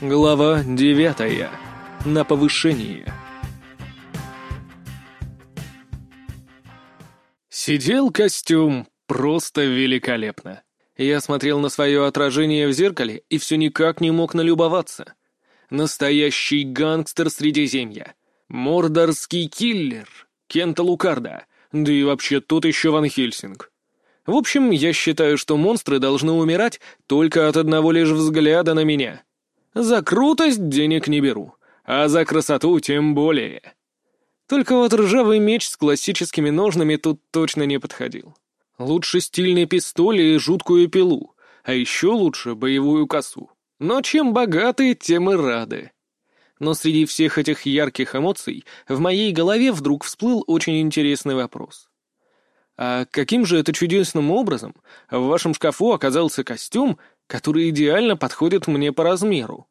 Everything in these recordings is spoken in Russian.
Глава девятая. На повышение. Сидел костюм просто великолепно. Я смотрел на свое отражение в зеркале и все никак не мог налюбоваться. Настоящий гангстер Средиземья. Мордорский киллер. Кента Лукарда. Да и вообще тут еще Ван Хельсинг. В общем, я считаю, что монстры должны умирать только от одного лишь взгляда на меня. За крутость денег не беру, а за красоту тем более. Только вот ржавый меч с классическими ножнами тут точно не подходил. Лучше стильный пистоль и жуткую пилу, а еще лучше боевую косу. Но чем богаты, тем и рады. Но среди всех этих ярких эмоций в моей голове вдруг всплыл очень интересный вопрос. А каким же это чудесным образом в вашем шкафу оказался костюм, который идеально подходит мне по размеру.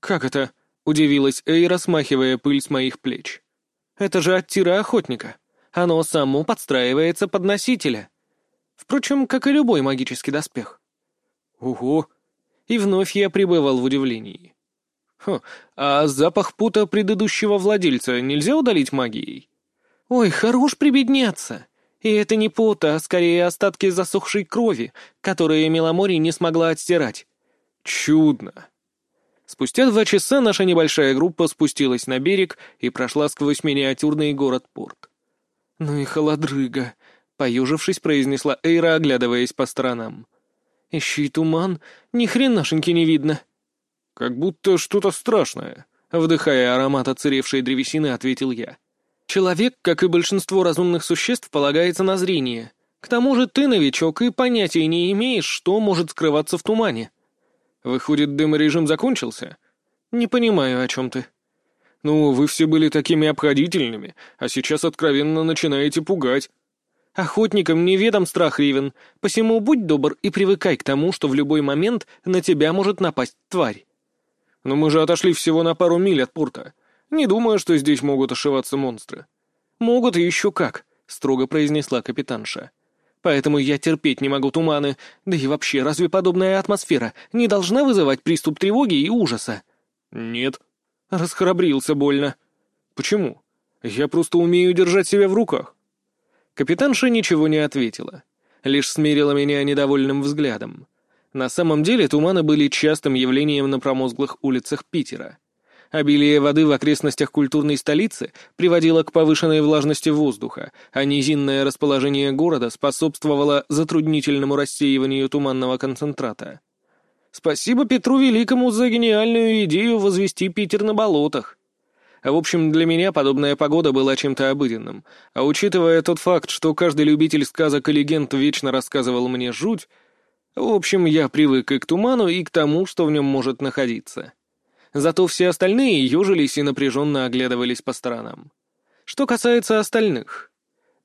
«Как это?» — удивилась Эйра, смахивая пыль с моих плеч. «Это же от тира охотника. Оно само подстраивается под носителя. Впрочем, как и любой магический доспех». «Ого!» И вновь я пребывал в удивлении. «Хм, а запах пута предыдущего владельца нельзя удалить магией?» «Ой, хорош прибедняться!» И это не пот, а скорее остатки засохшей крови, которые Меломори не смогла отстирать. Чудно. Спустя два часа наша небольшая группа спустилась на берег и прошла сквозь миниатюрный город-порт. «Ну и холодрыга», — поюжившись, произнесла Эйра, оглядываясь по сторонам. «Ищи туман, ни хренашеньки не видно». «Как будто что-то страшное», — вдыхая аромат оцаревшей древесины, ответил я. Человек, как и большинство разумных существ, полагается на зрение. К тому же ты новичок и понятия не имеешь, что может скрываться в тумане. Выходит, дыморежим закончился? Не понимаю, о чем ты. Ну, вы все были такими обходительными, а сейчас откровенно начинаете пугать. Охотникам неведом страх ривен, посему будь добр и привыкай к тому, что в любой момент на тебя может напасть тварь. Но мы же отошли всего на пару миль от порта. Не думаю, что здесь могут ошиваться монстры. Могут и еще как, строго произнесла капитанша. Поэтому я терпеть не могу туманы, да и вообще, разве подобная атмосфера не должна вызывать приступ тревоги и ужаса? Нет. Расхрабрился больно. Почему? Я просто умею держать себя в руках. Капитанша ничего не ответила, лишь смирила меня недовольным взглядом. На самом деле туманы были частым явлением на промозглых улицах Питера. Обилие воды в окрестностях культурной столицы приводило к повышенной влажности воздуха, а низинное расположение города способствовало затруднительному рассеиванию туманного концентрата. Спасибо Петру Великому за гениальную идею возвести Питер на болотах. В общем, для меня подобная погода была чем-то обыденным, а учитывая тот факт, что каждый любитель сказок и легенд вечно рассказывал мне жуть, в общем, я привык и к туману, и к тому, что в нем может находиться. Зато все остальные ежились и напряженно оглядывались по сторонам. Что касается остальных.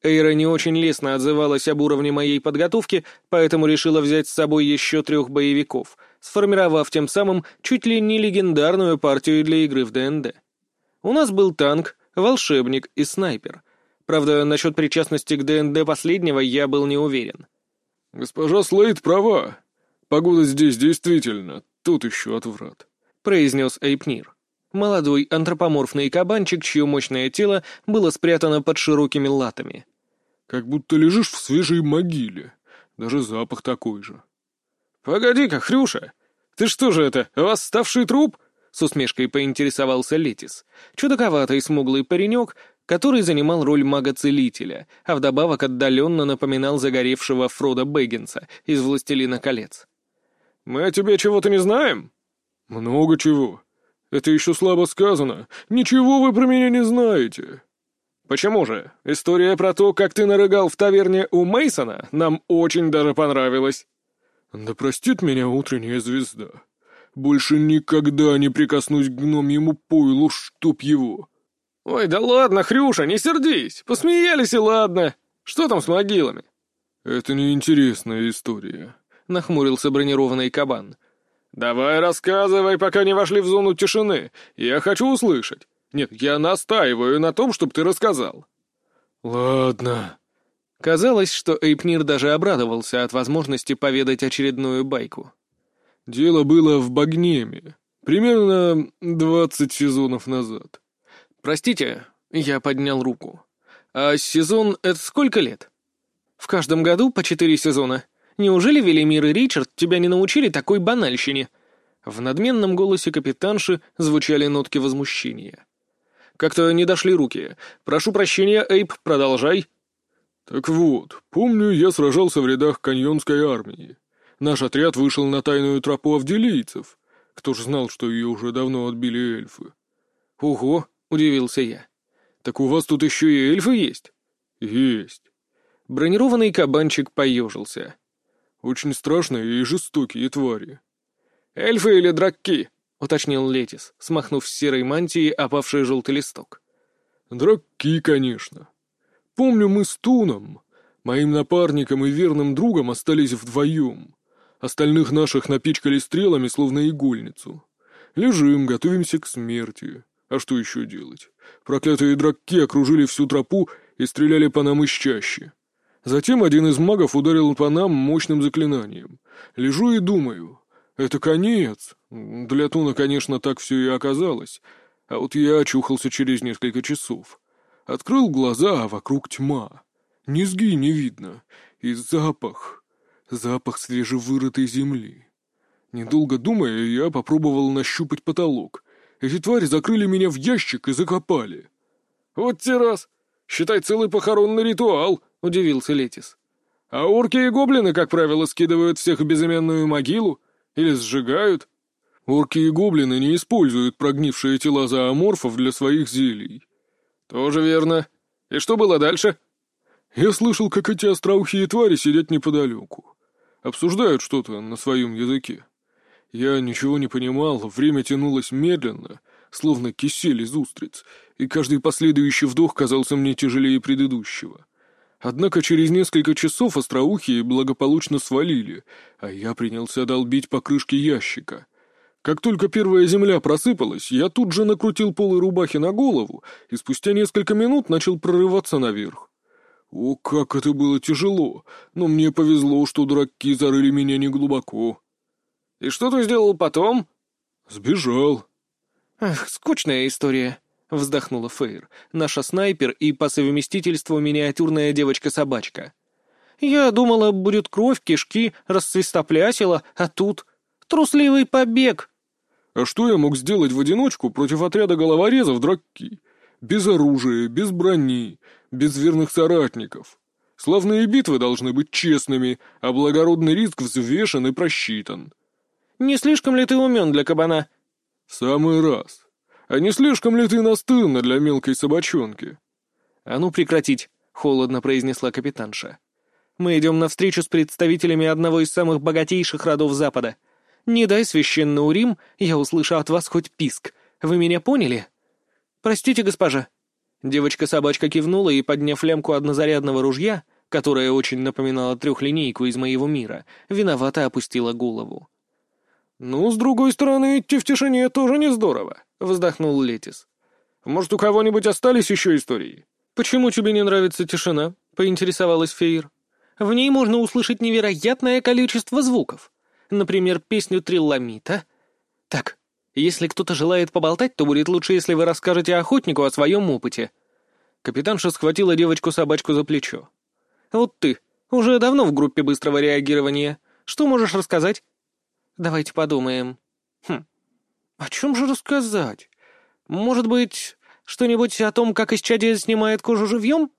Эйра не очень лестно отзывалась об уровне моей подготовки, поэтому решила взять с собой еще трех боевиков, сформировав тем самым чуть ли не легендарную партию для игры в ДНД. У нас был танк, волшебник и снайпер. Правда, насчет причастности к ДНД последнего я был не уверен. «Госпожа Слейд права. Погода здесь действительно, тут еще отврат», — произнес Эйпнир. Молодой антропоморфный кабанчик, чье мощное тело было спрятано под широкими латами. «Как будто лежишь в свежей могиле. Даже запах такой же». «Погоди-ка, Хрюша! Ты что же это, восставший труп?» — с усмешкой поинтересовался Летис. Чудаковатый смуглый паренек, который занимал роль мага-целителя, а вдобавок отдаленно напоминал загоревшего Фрода Бэггинса из «Властелина колец». «Мы о тебе чего-то не знаем?» «Много чего. Это еще слабо сказано. Ничего вы про меня не знаете». «Почему же? История про то, как ты нарыгал в таверне у Мейсона, нам очень даже понравилась». «Да простит меня утренняя звезда. Больше никогда не прикоснусь к гномьему пойлу, чтоб его». «Ой, да ладно, Хрюша, не сердись. Посмеялись и ладно. Что там с могилами?» «Это неинтересная история», — нахмурился бронированный кабан. «Давай рассказывай, пока не вошли в зону тишины. Я хочу услышать. Нет, я настаиваю на том, чтобы ты рассказал». «Ладно». Казалось, что Эйпнир даже обрадовался от возможности поведать очередную байку. «Дело было в Багнеме. Примерно двадцать сезонов назад. Простите, я поднял руку. А сезон — это сколько лет? В каждом году по четыре сезона. Неужели Велимир и Ричард тебя не научили такой банальщине? В надменном голосе капитанши звучали нотки возмущения. Как-то не дошли руки. Прошу прощения, Эйп, продолжай. Так вот, помню, я сражался в рядах каньонской армии. Наш отряд вышел на тайную тропу авделийцев. Кто ж знал, что ее уже давно отбили эльфы? Ого, удивился я. Так у вас тут еще и эльфы есть? Есть. Бронированный кабанчик поежился. Очень страшные и жестокие твари. Эльфы или дракки? уточнил Летис, смахнув с серой мантии опавший желтый листок. Дракки, конечно. Помню, мы с Туном, моим напарником и верным другом, остались вдвоем. Остальных наших напичкали стрелами, словно игольницу. Лежим, готовимся к смерти. А что еще делать? Проклятые дракки окружили всю тропу и стреляли по нам из чаще. Затем один из магов ударил по нам мощным заклинанием. Лежу и думаю, это конец. Для Туна, конечно, так все и оказалось. А вот я очухался через несколько часов. Открыл глаза, а вокруг тьма. Низги не видно. И запах... Запах свежевырытой земли. Недолго думая, я попробовал нащупать потолок. Эти твари закрыли меня в ящик и закопали. «Вот те раз! Считай целый похоронный ритуал!» — удивился Летис. «А орки и гоблины, как правило, скидывают всех в безымянную могилу или сжигают». Орки и гоблины не используют прогнившие тела зооморфов для своих зелий. «Тоже верно. И что было дальше?» «Я слышал, как эти остроухие твари сидят неподалеку. Обсуждают что-то на своем языке. Я ничего не понимал, время тянулось медленно, словно кисель из устриц, и каждый последующий вдох казался мне тяжелее предыдущего. Однако через несколько часов остроухие благополучно свалили, а я принялся долбить по крышке ящика. Как только первая земля просыпалась, я тут же накрутил полы рубахи на голову и спустя несколько минут начал прорываться наверх. О, как это было тяжело, но мне повезло, что дураки зарыли меня неглубоко. «И что ты сделал потом?» «Сбежал». «Ах, скучная история», — вздохнула Фейр, наша снайпер и по совместительству миниатюрная девочка-собачка. «Я думала, будет кровь, кишки, расцвистоплясила, а тут трусливый побег». «А что я мог сделать в одиночку против отряда головорезов драки? Без оружия, без брони, без верных соратников. Славные битвы должны быть честными, а благородный риск взвешен и просчитан. Не слишком ли ты умен для кабана? В самый раз. А не слишком ли ты настырна для мелкой собачонки? А ну прекратить, холодно произнесла капитанша. Мы идем на встречу с представителями одного из самых богатейших родов Запада. Не дай священный Урим, я услышу от вас хоть писк. Вы меня поняли? Простите, госпожа, Девочка-собачка кивнула и, подняв лямку однозарядного ружья, которая очень напоминала трехлинейку из моего мира, виновато опустила голову. «Ну, с другой стороны, идти в тишине тоже не здорово», — вздохнул Летис. «Может, у кого-нибудь остались еще истории?» «Почему тебе не нравится тишина?» — поинтересовалась Фейр. «В ней можно услышать невероятное количество звуков. Например, песню трилламита. Так, если кто-то желает поболтать, то будет лучше, если вы расскажете охотнику о своем опыте». Капитанша схватила девочку-собачку за плечо. «Вот ты, уже давно в группе быстрого реагирования. Что можешь рассказать?» «Давайте подумаем». «Хм, о чем же рассказать? Может быть, что-нибудь о том, как исчадие снимает кожу живьем?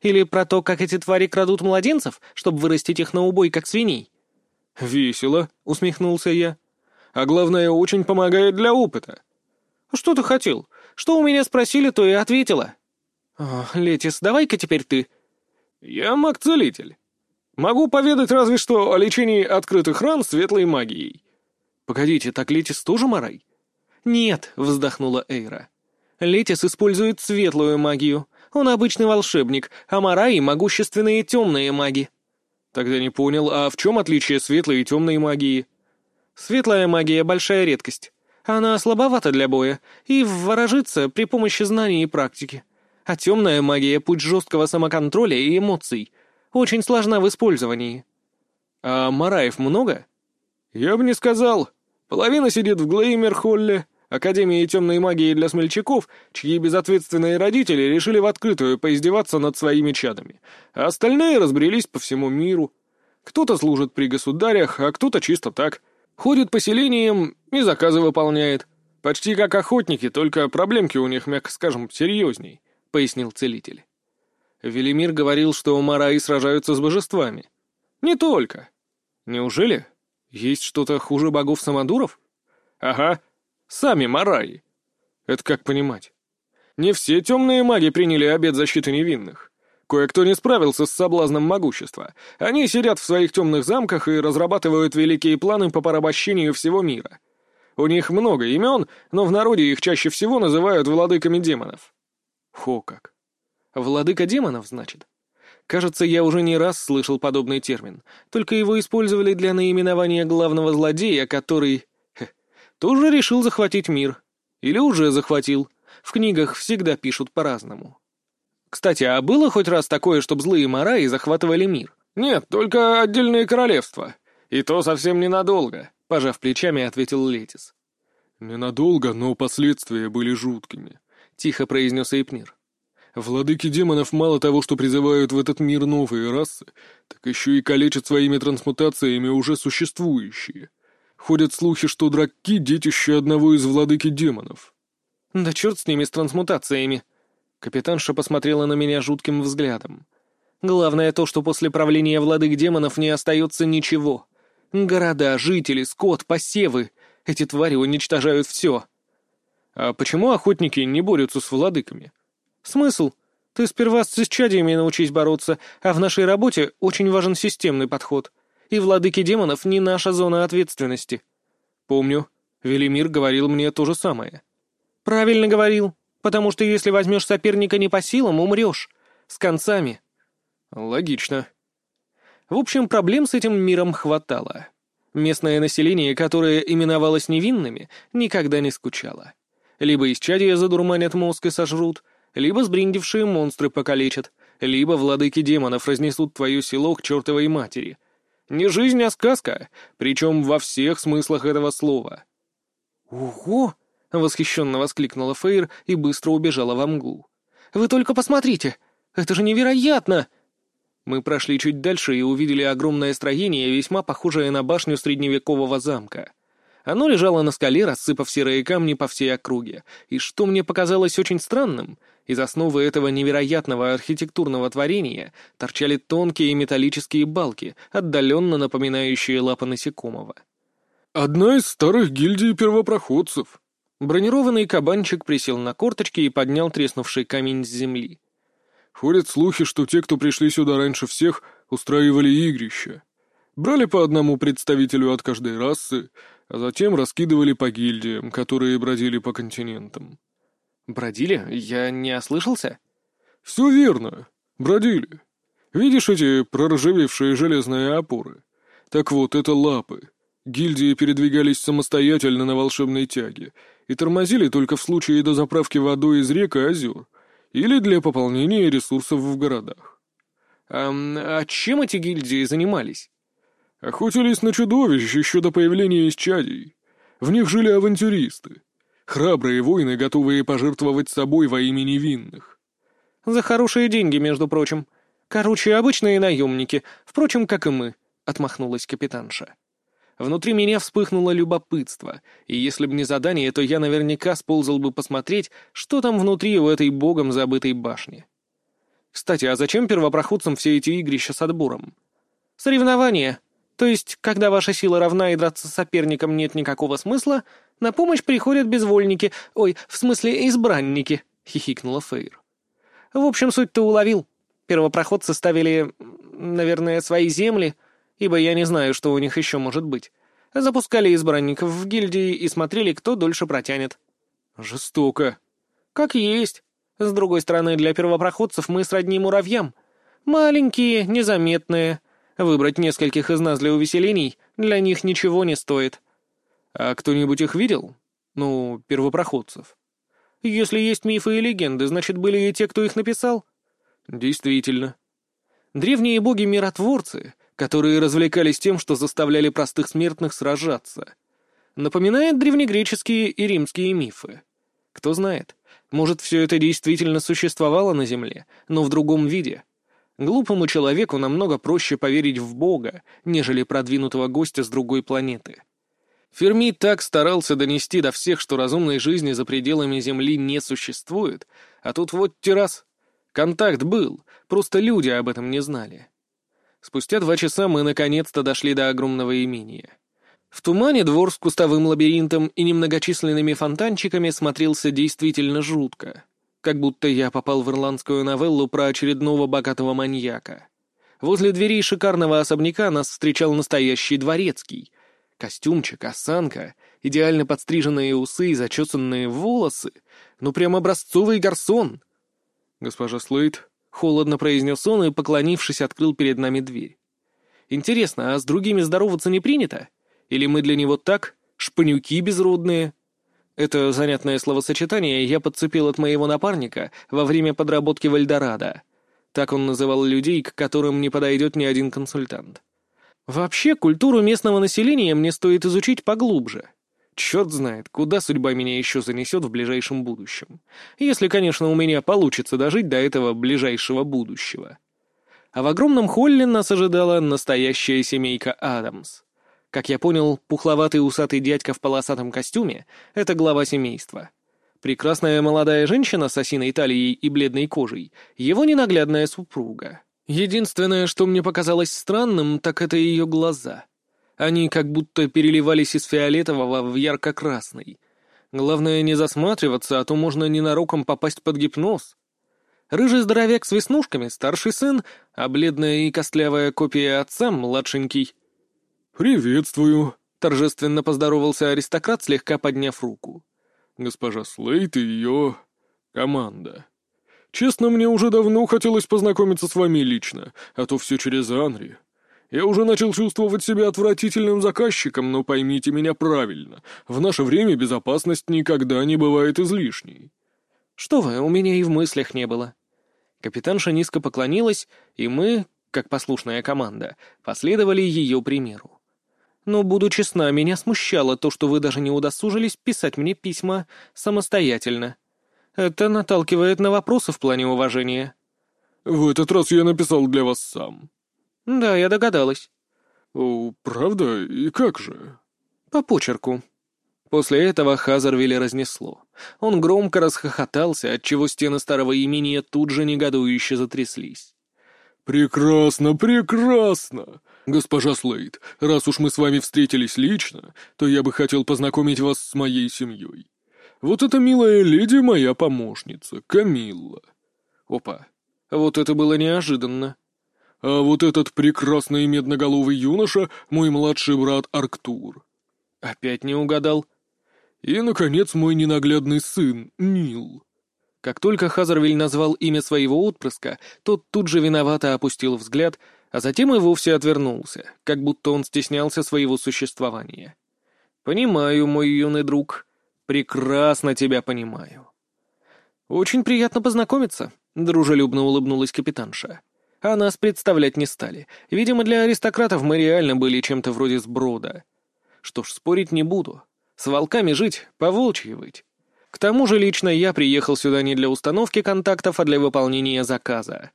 Или про то, как эти твари крадут младенцев, чтобы вырастить их на убой, как свиней?» «Весело», — усмехнулся я а главное, очень помогает для опыта». «Что ты хотел? Что у меня спросили, то и ответила». О, «Летис, давай-ка теперь ты». «Я маг-целитель. Могу поведать разве что о лечении открытых ран светлой магией». «Погодите, так Летис тоже Марай?» «Нет», — вздохнула Эйра. «Летис использует светлую магию. Он обычный волшебник, а Марай — могущественные темные маги». «Тогда не понял, а в чем отличие светлой и темной магии?» Светлая магия — большая редкость. Она слабовата для боя и ворожится при помощи знаний и практики. А темная магия — путь жесткого самоконтроля и эмоций. Очень сложна в использовании. А Мараев много? Я бы не сказал. Половина сидит в Глеймер-холле, Академии темной магии для смельчаков, чьи безответственные родители решили в открытую поиздеваться над своими чадами, а остальные разбрелись по всему миру. Кто-то служит при государях, а кто-то чисто так. Ходит по селениям и заказы выполняет. Почти как охотники, только проблемки у них, мягко скажем, серьезней», — пояснил целитель. Велимир говорил, что мараи сражаются с божествами. «Не только». «Неужели? Есть что-то хуже богов-самодуров?» «Ага, сами мараи». «Это как понимать?» «Не все темные маги приняли обет защиты невинных. Кое-кто не справился с соблазном могущества. Они сидят в своих темных замках и разрабатывают великие планы по порабощению всего мира. У них много имен, но в народе их чаще всего называют владыками демонов». «Хо как! Владыка демонов, значит?» Кажется, я уже не раз слышал подобный термин, только его использовали для наименования главного злодея, который... Тоже решил захватить мир. Или уже захватил. В книгах всегда пишут по-разному. Кстати, а было хоть раз такое, чтобы злые мараи захватывали мир? Нет, только отдельные королевства. И то совсем ненадолго, пожав плечами, ответил Летис. Ненадолго, но последствия были жуткими, тихо произнес Эйпнир. Владыки демонов мало того, что призывают в этот мир новые расы, так еще и калечат своими трансмутациями уже существующие. Ходят слухи, что драки — детище одного из владыки демонов. Да черт с ними, с трансмутациями. Капитанша посмотрела на меня жутким взглядом. Главное то, что после правления владык демонов не остается ничего. Города, жители, скот, посевы. Эти твари уничтожают все. А почему охотники не борются с владыками? Смысл? Ты сперва с исчадиями научись бороться, а в нашей работе очень важен системный подход. И владыки демонов не наша зона ответственности. Помню, Велимир говорил мне то же самое. Правильно говорил потому что если возьмешь соперника не по силам, умрешь. С концами. Логично. В общем, проблем с этим миром хватало. Местное население, которое именовалось невинными, никогда не скучало. Либо исчадия задурманят мозг и сожрут, либо сбриндившие монстры покалечат, либо владыки демонов разнесут твое село к чертовой матери. Не жизнь, а сказка, причем во всех смыслах этого слова. «Ого!» — восхищенно воскликнула Фейр и быстро убежала во мглу. «Вы только посмотрите! Это же невероятно!» Мы прошли чуть дальше и увидели огромное строение, весьма похожее на башню средневекового замка. Оно лежало на скале, рассыпав серые камни по всей округе, и что мне показалось очень странным, из основы этого невероятного архитектурного творения торчали тонкие металлические балки, отдаленно напоминающие лапы насекомого. «Одна из старых гильдий первопроходцев», Бронированный кабанчик присел на корточки и поднял треснувший камень с земли. Ходят слухи, что те, кто пришли сюда раньше всех, устраивали игрища. Брали по одному представителю от каждой расы, а затем раскидывали по гильдиям, которые бродили по континентам. «Бродили? Я не ослышался?» «Все верно. Бродили. Видишь эти проржавевшие железные опоры? Так вот, это лапы. Гильдии передвигались самостоятельно на волшебной тяге — и тормозили только в случае дозаправки водой из рек и озер или для пополнения ресурсов в городах. А, а чем эти гильдии занимались? Охотились на чудовищ еще до появления исчадий. В них жили авантюристы. Храбрые воины, готовые пожертвовать собой во имя невинных. За хорошие деньги, между прочим. Короче, обычные наемники, впрочем, как и мы, — отмахнулась капитанша. Внутри меня вспыхнуло любопытство, и если бы не задание, то я наверняка сползал бы посмотреть, что там внутри у этой богом забытой башни. Кстати, а зачем первопроходцам все эти игрища с отбором? Соревнования. То есть, когда ваша сила равна и драться с соперником нет никакого смысла, на помощь приходят безвольники, ой, в смысле избранники, — хихикнула Фейр. В общем, суть ты уловил. Первопроходцы ставили, наверное, свои земли, ибо я не знаю, что у них еще может быть. Запускали избранников в гильдии и смотрели, кто дольше протянет. Жестоко. Как есть. С другой стороны, для первопроходцев мы сродни муравьям. Маленькие, незаметные. Выбрать нескольких из нас для увеселений для них ничего не стоит. А кто-нибудь их видел? Ну, первопроходцев. Если есть мифы и легенды, значит, были и те, кто их написал? Действительно. Древние боги-миротворцы которые развлекались тем, что заставляли простых смертных сражаться. Напоминает древнегреческие и римские мифы. Кто знает, может, все это действительно существовало на Земле, но в другом виде. Глупому человеку намного проще поверить в Бога, нежели продвинутого гостя с другой планеты. Ферми так старался донести до всех, что разумной жизни за пределами Земли не существует, а тут вот террас. Контакт был, просто люди об этом не знали. Спустя два часа мы наконец-то дошли до огромного имения. В тумане двор с кустовым лабиринтом и немногочисленными фонтанчиками смотрелся действительно жутко. Как будто я попал в ирландскую новеллу про очередного богатого маньяка. Возле дверей шикарного особняка нас встречал настоящий дворецкий. Костюмчик, осанка, идеально подстриженные усы и зачесанные волосы. Ну прям образцовый гарсон. «Госпожа Слейд», — холодно произнес он и, поклонившись, открыл перед нами дверь. «Интересно, а с другими здороваться не принято?» Или мы для него так, шпанюки безродные? Это занятное словосочетание я подцепил от моего напарника во время подработки в Эльдорадо. Так он называл людей, к которым не подойдет ни один консультант. Вообще, культуру местного населения мне стоит изучить поглубже. Черт знает, куда судьба меня еще занесет в ближайшем будущем. Если, конечно, у меня получится дожить до этого ближайшего будущего. А в огромном холле нас ожидала настоящая семейка Адамс. Как я понял, пухловатый усатый дядька в полосатом костюме — это глава семейства. Прекрасная молодая женщина с осиной талией и бледной кожей — его ненаглядная супруга. Единственное, что мне показалось странным, так это ее глаза. Они как будто переливались из фиолетового в ярко-красный. Главное не засматриваться, а то можно ненароком попасть под гипноз. Рыжий здоровяк с веснушками — старший сын, а бледная и костлявая копия отца — младшенький — «Приветствую», — торжественно поздоровался аристократ, слегка подняв руку. «Госпожа Слейт и ее... команда. Честно, мне уже давно хотелось познакомиться с вами лично, а то все через Анри. Я уже начал чувствовать себя отвратительным заказчиком, но поймите меня правильно. В наше время безопасность никогда не бывает излишней». «Что вы, у меня и в мыслях не было». Капитанша низко поклонилась, и мы, как послушная команда, последовали ее примеру. Но, буду честна, меня смущало то, что вы даже не удосужились писать мне письма самостоятельно. Это наталкивает на вопросы в плане уважения». «В этот раз я написал для вас сам». «Да, я догадалась». «О, правда? И как же?» «По почерку». После этого Хазарвилля разнесло. Он громко расхохотался, отчего стены старого имения тут же негодующе затряслись. «Прекрасно, прекрасно! Госпожа Слейд, раз уж мы с вами встретились лично, то я бы хотел познакомить вас с моей семьей. Вот эта милая леди моя помощница, Камилла». «Опа, вот это было неожиданно». «А вот этот прекрасный медноголовый юноша — мой младший брат Арктур». «Опять не угадал». «И, наконец, мой ненаглядный сын, Нил». Как только Хазарвиль назвал имя своего отпрыска, тот тут же виновато опустил взгляд, а затем и вовсе отвернулся, как будто он стеснялся своего существования. «Понимаю, мой юный друг. Прекрасно тебя понимаю». «Очень приятно познакомиться», — дружелюбно улыбнулась капитанша. «А нас представлять не стали. Видимо, для аристократов мы реально были чем-то вроде сброда. Что ж, спорить не буду. С волками жить, по волчьи выть. К тому же лично я приехал сюда не для установки контактов, а для выполнения заказа.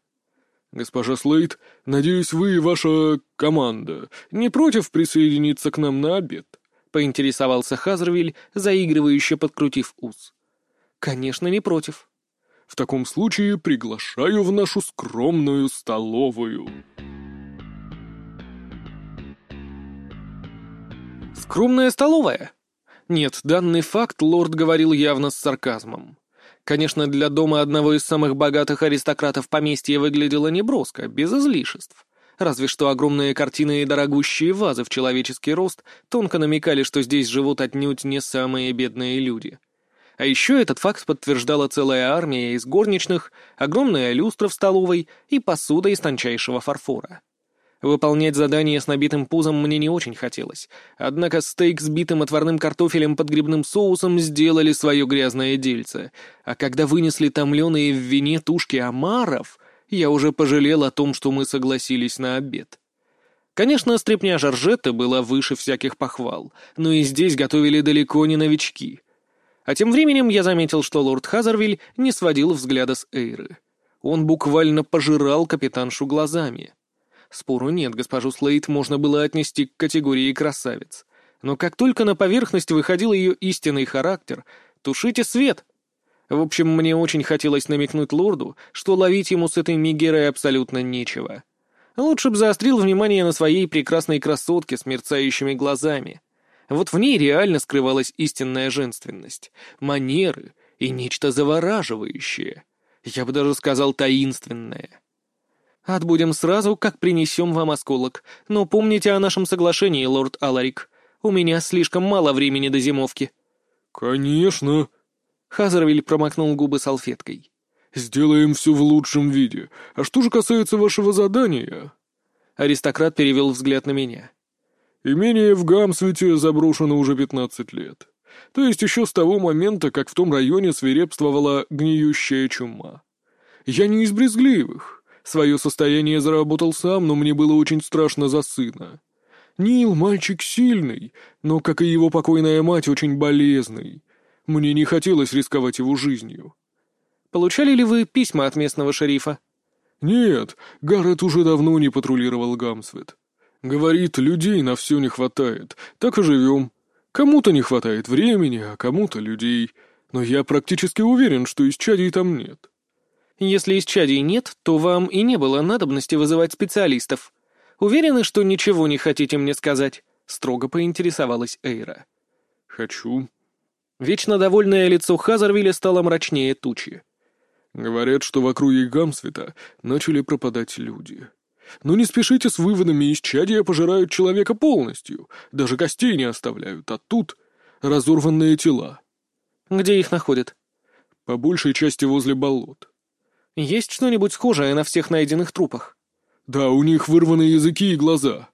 «Госпожа Слейд, надеюсь, вы и ваша команда не против присоединиться к нам на обед?» — поинтересовался Хазервиль, заигрывающе подкрутив ус. «Конечно, не против». «В таком случае приглашаю в нашу скромную столовую». «Скромная столовая?» Нет, данный факт лорд говорил явно с сарказмом. Конечно, для дома одного из самых богатых аристократов поместья выглядело неброско, без излишеств. Разве что огромные картины и дорогущие вазы в человеческий рост тонко намекали, что здесь живут отнюдь не самые бедные люди. А еще этот факт подтверждала целая армия из горничных, огромная люстра в столовой и посуда из тончайшего фарфора. Выполнять задание с набитым пузом мне не очень хотелось, однако стейк с битым отварным картофелем под грибным соусом сделали свое грязное дельце, а когда вынесли томленые в вине тушки омаров, я уже пожалел о том, что мы согласились на обед. Конечно, стряпня Жоржетта была выше всяких похвал, но и здесь готовили далеко не новички. А тем временем я заметил, что лорд Хазервиль не сводил взгляда с Эйры. Он буквально пожирал капитаншу глазами. Спору нет, госпожу Слейд можно было отнести к категории красавиц. Но как только на поверхность выходил ее истинный характер, тушите свет. В общем, мне очень хотелось намекнуть лорду, что ловить ему с этой Мегерой абсолютно нечего. Лучше б заострил внимание на своей прекрасной красотке с мерцающими глазами. Вот в ней реально скрывалась истинная женственность, манеры и нечто завораживающее. Я бы даже сказал таинственное. Отбудем сразу, как принесем вам осколок, но помните о нашем соглашении, лорд Аларик. У меня слишком мало времени до зимовки. «Конечно!» Хазервиль промокнул губы салфеткой. «Сделаем все в лучшем виде. А что же касается вашего задания?» Аристократ перевел взгляд на меня. «Имение в Гамсвете заброшено уже пятнадцать лет. То есть еще с того момента, как в том районе свирепствовала гниющая чума. Я не из брезгливых. Свое состояние заработал сам, но мне было очень страшно за сына. Нил мальчик сильный, но, как и его покойная мать, очень болезный. Мне не хотелось рисковать его жизнью. Получали ли вы письма от местного шерифа? Нет, Гаррет уже давно не патрулировал Гамсвет. Говорит, людей на все не хватает, так и живем. Кому-то не хватает времени, а кому-то людей. Но я практически уверен, что исчадий там нет. Если исчадий нет, то вам и не было надобности вызывать специалистов. Уверены, что ничего не хотите мне сказать? Строго поинтересовалась Эйра. Хочу. Вечно довольное лицо Хазарвиля стало мрачнее тучи. Говорят, что в округе Гамсвета начали пропадать люди. Но не спешите с выводами, исчадия пожирают человека полностью, даже костей не оставляют, а тут разорванные тела. Где их находят? По большей части возле болот. Есть что-нибудь схожее на всех найденных трупах? Да, у них вырваны языки и глаза.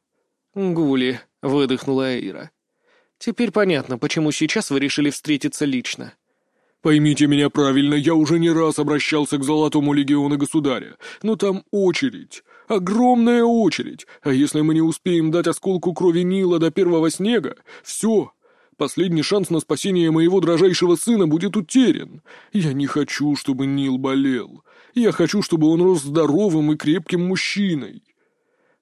Гули, выдохнула Эйра. Теперь понятно, почему сейчас вы решили встретиться лично. Поймите меня правильно, я уже не раз обращался к Золотому Легиону Государя, но там очередь, огромная очередь, а если мы не успеем дать осколку крови Нила до первого снега, все, последний шанс на спасение моего дрожайшего сына будет утерян. Я не хочу, чтобы Нил болел, я хочу, чтобы он рос здоровым и крепким мужчиной.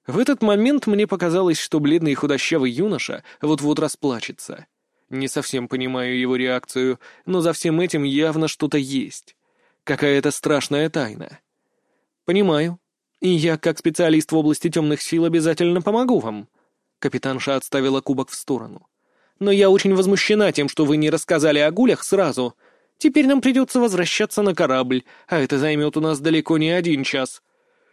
В этот момент мне показалось, что бледный и худощавый юноша вот-вот расплачется. Не совсем понимаю его реакцию, но за всем этим явно что-то есть. Какая-то страшная тайна. Понимаю. И я, как специалист в области темных сил, обязательно помогу вам. Капитанша отставила кубок в сторону. Но я очень возмущена тем, что вы не рассказали о гулях сразу. Теперь нам придется возвращаться на корабль, а это займет у нас далеко не один час.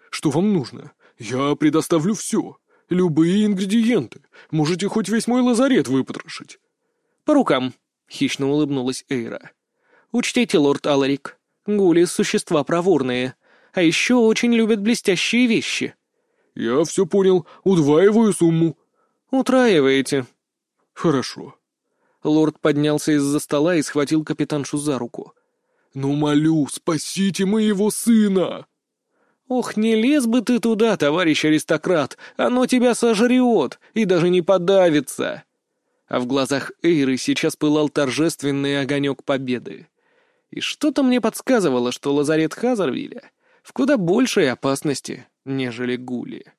Что вам нужно? Я предоставлю все. Любые ингредиенты. Можете хоть весь мой лазарет выпотрошить. «По рукам», — хищно улыбнулась Эйра. «Учтите, лорд Аларик, гули — существа проворные, а еще очень любят блестящие вещи». «Я все понял. Удваиваю сумму». «Утраиваете». «Хорошо». Лорд поднялся из-за стола и схватил капитаншу за руку. «Ну, молю, спасите моего сына!» «Ох, не лез бы ты туда, товарищ аристократ, оно тебя сожрет и даже не подавится!» а в глазах Эйры сейчас пылал торжественный огонек победы. И что-то мне подсказывало, что лазарет Хазарвиля в куда большей опасности, нежели Гули.